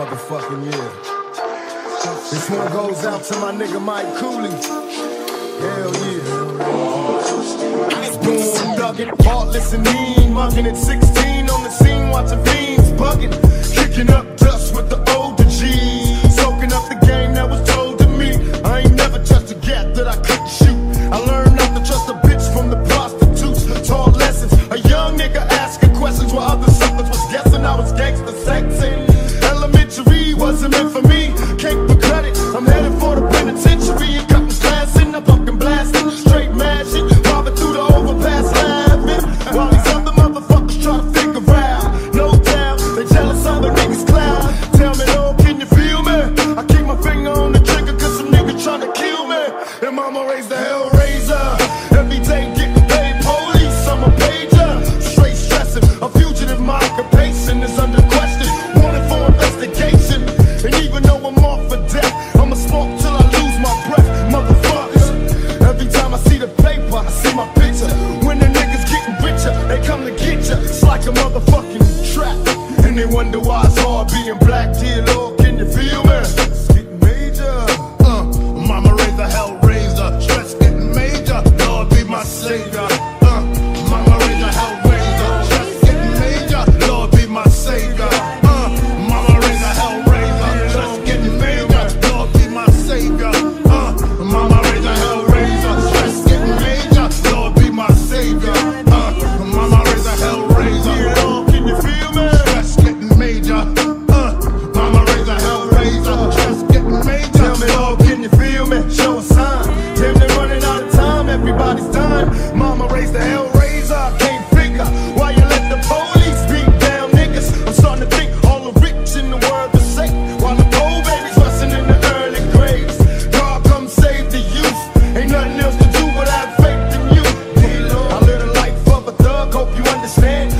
motherfucking year. This one goes out to my nigga Mike Cooley. Hell yeah. Boom, thuggin', heartless and mean, muggin' at 16 on the scene, watching fiends buggin', kicking up dust with the older G's, soaking up the sing understand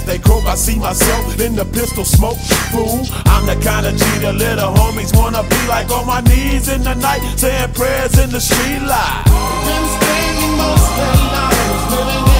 As they croak, I see myself in the pistol smoke. Fool, I'm the kind of G the little homies wanna be like on my knees in the night, saying prayers in the street light. Been spending most their lives living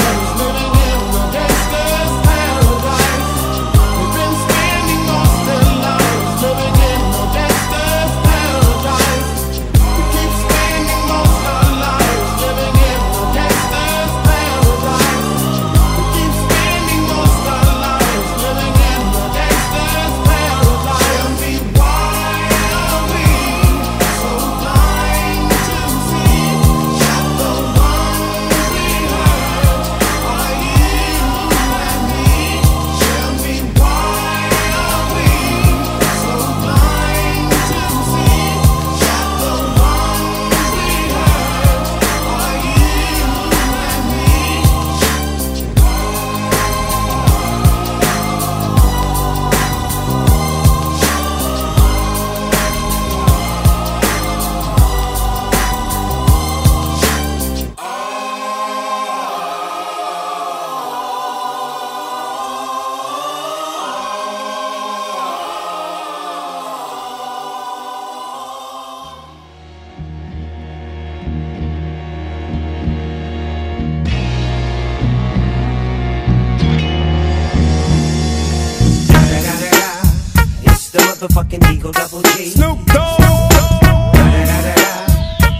Motherfucking Eagle Double Snoop Dogg.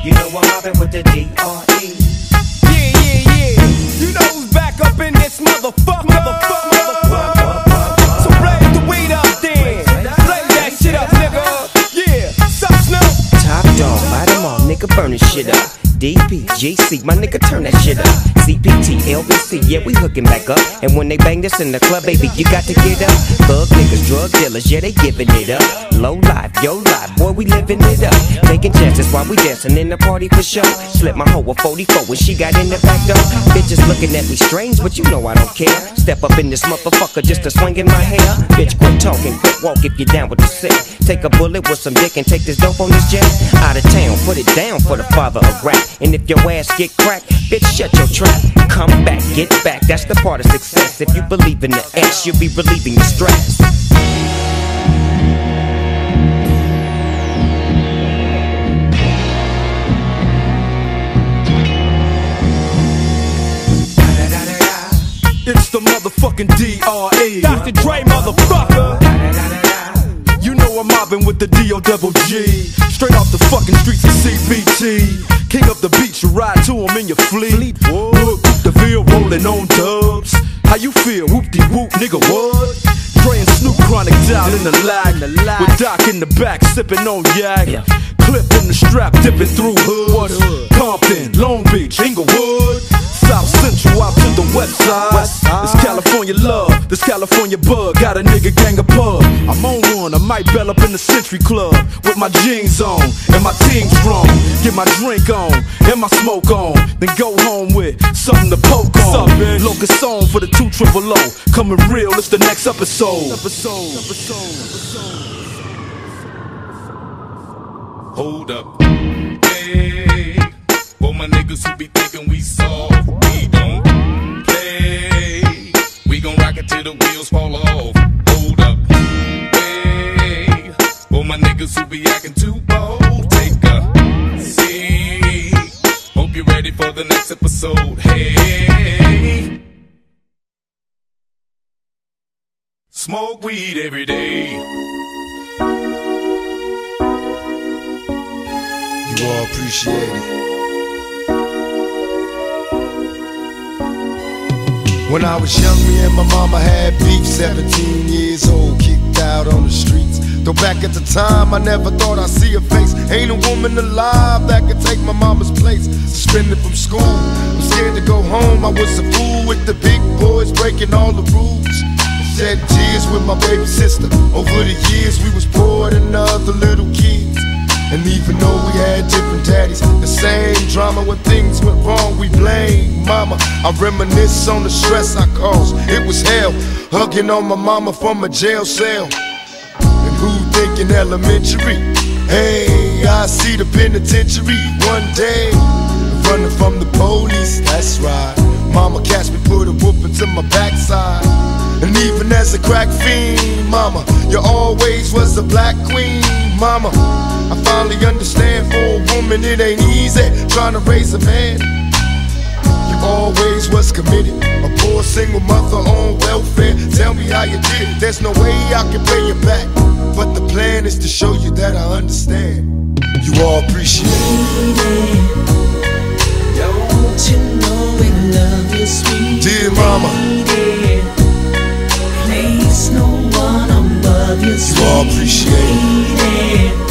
You know I'm mobbing with the D.R.E. Yeah, yeah, yeah. You know who's back up in this motherfucker. Motherfucker, motherfucker. So blaze the weed up then. Blaze that shit up, nigga. Yeah. Sup, Snoop? Top dog, light 'em all, nigga, burn this shit up. DP, GC, my nigga, turn that shit up. CPT, LBC, yeah, we hooking back up. And when they bang this in the club, baby, you got to get up. Thug niggas, drug dealers, yeah, they giving it up. Low life, yo life, boy, we living it up. Taking chances while we dancing in the party for sure. Slip my hoe a 44 when she got in the back door. Bitches looking at me strange, but you know I don't care. Step up in this motherfucker just to swing in my hair. Bitch, quit talking, quit walk if you down with the sick. Take a bullet with some dick and take this dope on this jet. Out of town, put it down for the father of rap. And if your ass get cracked, bitch, shut your trap. Come back, get back, that's the part of success. If you believe in the ass, you'll be relieving the stress. It's the motherfucking DRE. Dr. Dre, motherfucker. You know I'm mobbing with the D.O. double G. Straight off the fucking streets of CPT. King up the beach, you ride to him in your fleet. Look, the field rolling on dubs. How you feel? Whoop de whoop, nigga, what? Dre and Snoop chronic down in the lag. With Doc in the back, sipping on yak. Clip in the strap, dipping through hoods. Compton, Long Beach, Inglewood. South Central out to the west side. It's California love, this California bug. Got a nigga gang of pub. I'm on one, I might bell up in the Century Club with my jeans on and my team strong. Get my drink on and my smoke on, then go home with something to poke on. Locust on for the two triple O. Coming real, it's the next episode. Episode. Hold up. Hey, for my niggas who be thinking we soft, we don't play. We gon' rock it till the wheels fall off. Hold up. Hey, for my niggas who be acting too bold, take a seat. Hope you're ready for the next episode. Hey. Smoke weed every day. All appreciate it. When I was young, me and my mama had beef. 17 years old, kicked out on the streets. Though back at the time, I never thought I'd see her face. Ain't a woman alive that could take my mama's place. Suspended from school, I'm scared to go home. I was a fool with the big boys, breaking all the rules. Shed tears with my baby sister. Over the years, we was poor than other little kids. And even though we had different daddies, the same drama when things went wrong, we blame mama. I reminisce on the stress I caused. It was hell, hugging on my mama from a jail cell. And who thinking elementary? Hey, I see the penitentiary one day. Running from the police, that's right. Mama catch me, put a whooping to my backside. And even as a crack fiend, mama, you always was a black queen, mama. Finally understand for a woman it ain't easy trying to raise a man. You always was committed, a poor single mother on welfare. Tell me how you did it. There's no way I can pay you back, but the plan is to show you that I understand. You all appreciate it. Don't you know we love you, sweet Dear mama. lady? Place no one above you, You all appreciate it.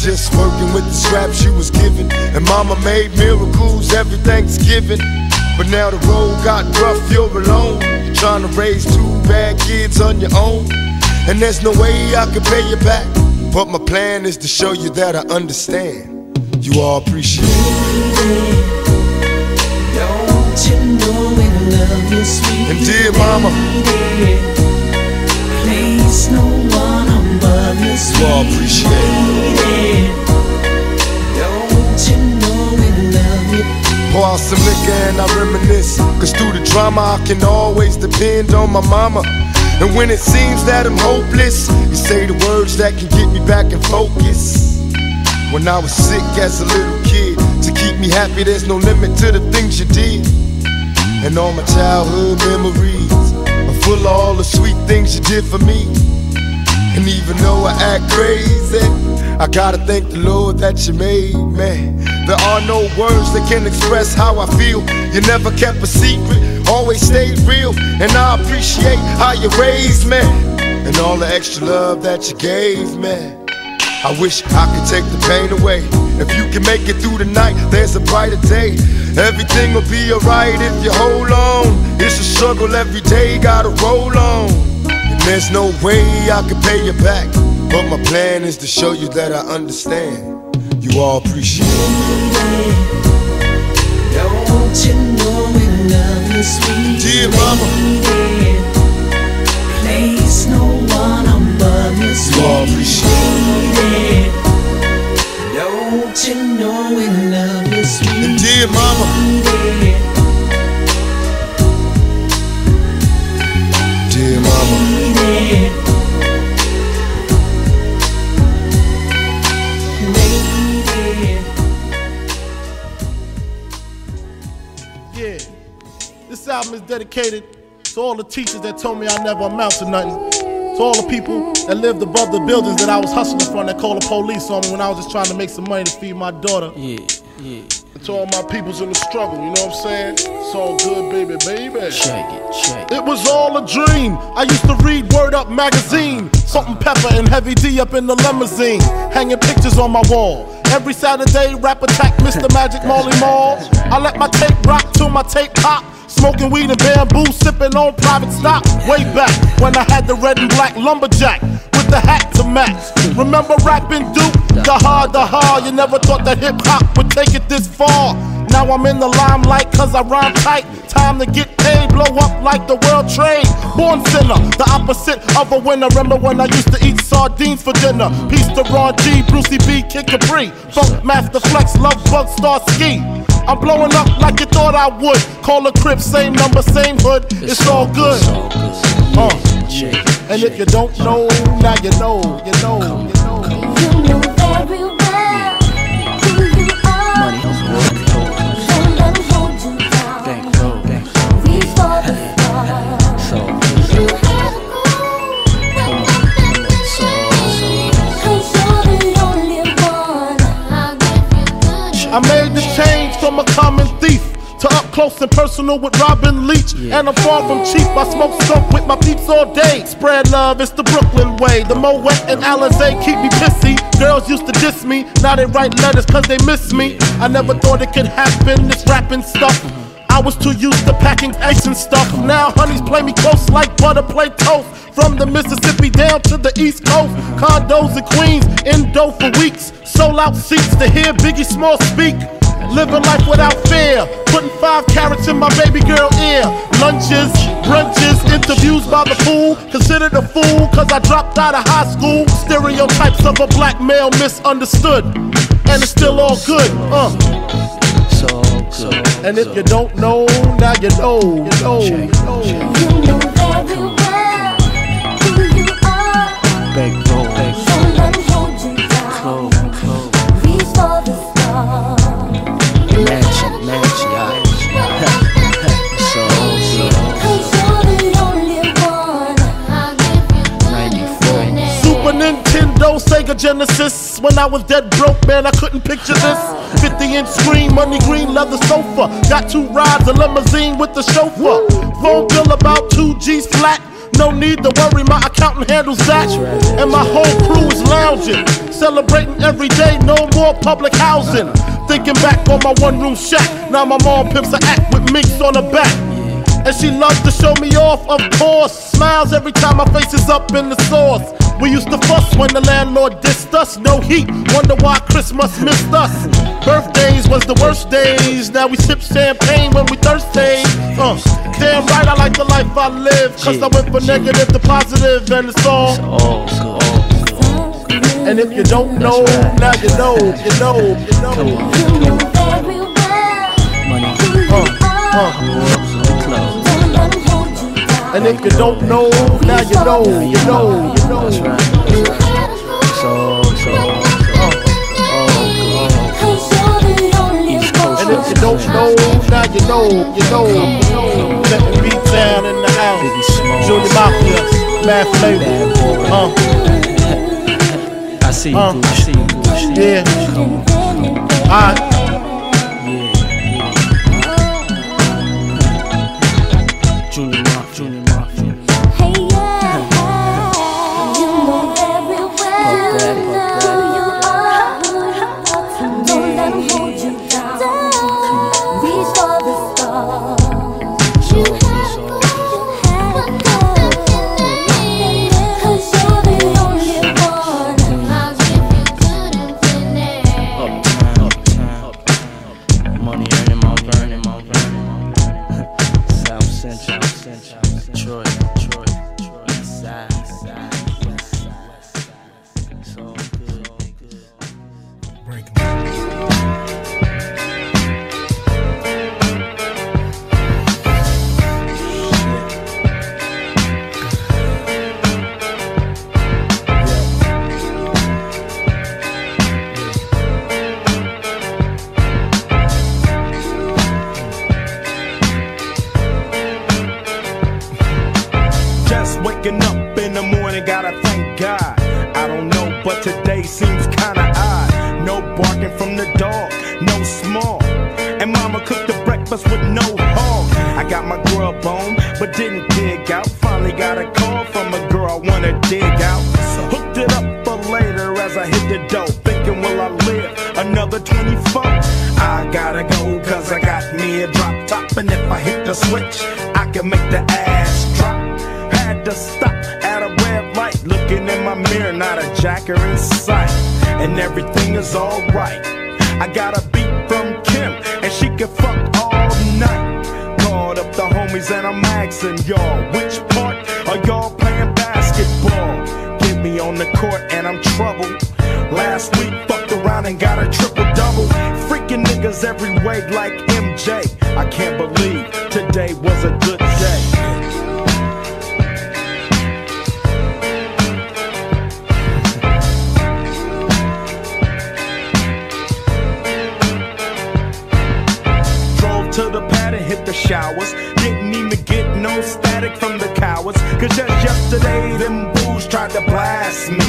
Just working with the scraps you was given. And mama made miracles every Thanksgiving. But now the road got rough, you're alone. You're trying to raise two bad kids on your own. And there's no way I can pay you back. But my plan is to show you that I understand. You all appreciate it. Don't you know we love you, sweet And dear mama. Place no one you, sweet appreciate? Pour out some liquor and I reminisce. Cause through the drama, I can always depend on my mama. And when it seems that I'm hopeless, you say the words that can get me back in focus. When I was sick as a little kid, to keep me happy, there's no limit to the things you did. And all my childhood memories are full of all the sweet things you did for me. And even though I act crazy, I gotta thank the Lord that you made me. There are no words that can express how I feel. You never kept a secret, always stayed real. And I appreciate how you raised me. and all the extra love that you gave me. I wish I could take the pain away. If you can make it through the night, there's a brighter day. Everything will be alright if you hold on. It's a struggle every day, gotta roll on. And there's no way I can pay you back. But my plan is to show you that I understand. You all appreciate it. Don't you know we love you, sweet Dear mama. Place no one above you, You all sweet appreciate to all the teachers that told me I never amount to nothing. To all the people that lived above the buildings that I was hustling from that called the police on me when I was just trying to make some money to feed my daughter. Yeah, yeah. And to all my peoples in the struggle, you know what I'm saying? It's all good, baby, baby. Check it, check it. It was all a dream. I used to read Word Up magazine. Salt and pepper and heavy D up in the limousine. Hanging pictures on my wall. Every Saturday, rap attack Mr. Magic Molly Mall. I let my tape rock till my tape pop. Smoking weed and bamboo, sipping on private stock. Way back when I had the red and black lumberjack with the hat to match. Remember rapping Duke? The hard, the hard. You never thought that hip hop would take it this far. Now I'm in the limelight cause I rhyme tight. Time to get paid, blow up like the world trade. Born sinner, the opposite of a winner. Remember when I used to eat sardines for dinner? Peace to Ron G, Brucey B, Kid Capri. Funk Master Flex, Love Bug, Star Ski. I'm blowing up like you thought I would. Call a crib, same number, same hood. It's, all good. It's all good. Uh. Check. And if you don't know, now you know, you know, you know. You know very close and personal with Robin Leach. And I'm far from cheap. I smoke skunk with my peeps all day. Spread love, it's the Brooklyn way. The Moet and Alizé keep me pissy. Girls used to diss me. Now they write letters cause they miss me. I never thought it could happen, this rapping stuff. I was too used to packing ice and stuff. Now honeys play me close like butter play toast. From the Mississippi down to the East Coast, condos in Queens, indo for weeks. Sold out seats to hear Biggie Small speak. Living life without fear, putting five carrots in my baby girl ear. Lunches, brunches, interviews by the fool. Considered a fool cause I dropped out of high school. Stereotypes of a black male misunderstood. And it's still all good, uh. So good. And if you don't know, now you know, you know, you know. You know Sega Genesis. When I was dead broke, man, I couldn't picture this. 50 inch screen, money green leather sofa. Got two rides, a limousine with the chauffeur. Phone bill about two G's flat. No need to worry, my accountant handles that. And my whole crew is lounging, celebrating every day, no more public housing. Thinking back on my one room shack, now my mom pimps a act with minks on her back. And she loves to show me off, of course. Smiles every time my face is up in the sauce. We used to fuss when the landlord dissed us. No heat, wonder why Christmas missed us. Birthdays was the worst days. Now we sip champagne when we thirsty. Uh, damn right, I like the life I live. Cause I went from negative to positive, and it's all. All good. And if you don't know, now you know, you know, you know. Come on, You know very well money. who you are. Uh, and if you don't know, now you know, you know, you know. That's right. So, so, Uh, oh, Cause you're the only East Coast. And if you don't know, now you know, you know, you know. Let me beat down in the house. Junior Mafia, Mad Flavor. Bad. Uh, I see you, Uh. I see you. I see yeah. Come on. Barking from the dog, no small. And mama cooked the breakfast with no hog. I got my grub on, but didn't dig out. Finally got a call from a girl I wanna dig out. Hooked it up for later as I hit the dough. Thinking, will I live another 24? I gotta go, cause I got me a drop top. And if I hit the switch, I can make the ass drop. Had to stop looking in my mirror, not a jacker in sight. And everything is alright. I got a beat from Kim, and she can fuck all night. Called up the homies, and I'm asking y'all, which part are y'all playing basketball? Get me on the court, and I'm troubled. Last week, fucked around and got a triple double. Freaking niggas every way like MJ. I can't believe today was a good showers. Didn't even get no static from the cowards. Cause just yesterday, them fools tried to blast me.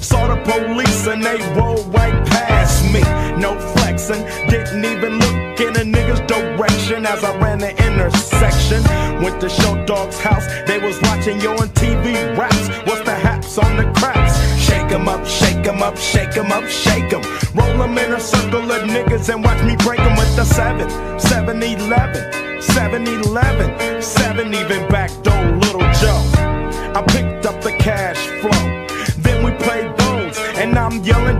Saw the police and they rolled right past me. No flexing, didn't even look in a nigga's direction as I ran the intersection. Went to Show Dog's house, they was watching yo on TV raps. What's the haps on the craps? Shake 'em up, shake 'em up, shake 'em up, shake 'em. Roll 'em in a circle of niggas and watch me break 'em with the 7, 7 11, 7 11, 7 even back door Little Joe. I picked up the cash flow. Then we played bones, and I'm yelling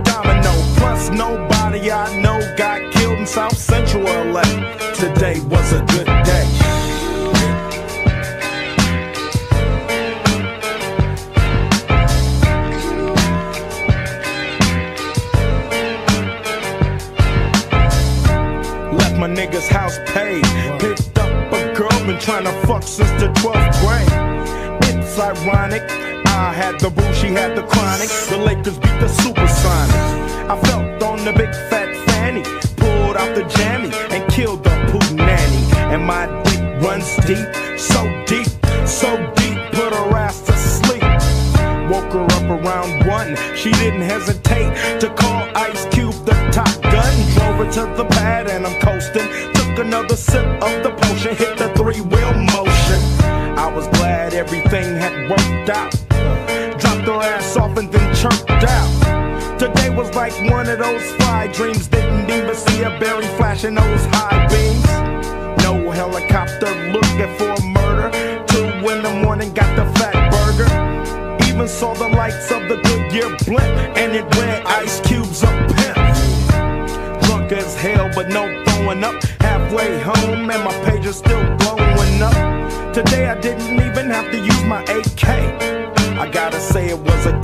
deep, so deep, so deep, put her ass to sleep. Woke her up around one. She didn't hesitate to call Ice Cube the top gun. Drove her to the pad and I'm coasting. Took another sip of the potion, hit the three wheel motion. I was glad everything had worked out. Dropped her ass off and then chirped out. Today was like one of those fly dreams. Didn't even see a berry flashing those high beams. Helicopter looking for a murder. Two in the morning, got the fat burger. Even saw the lights of the Goodyear blimp, and it read Ice Cube's a pimp. Drunk as hell, but no throwing up. Halfway home, and my page is still blowing up. Today I didn't even have to use my AK. I gotta say it was a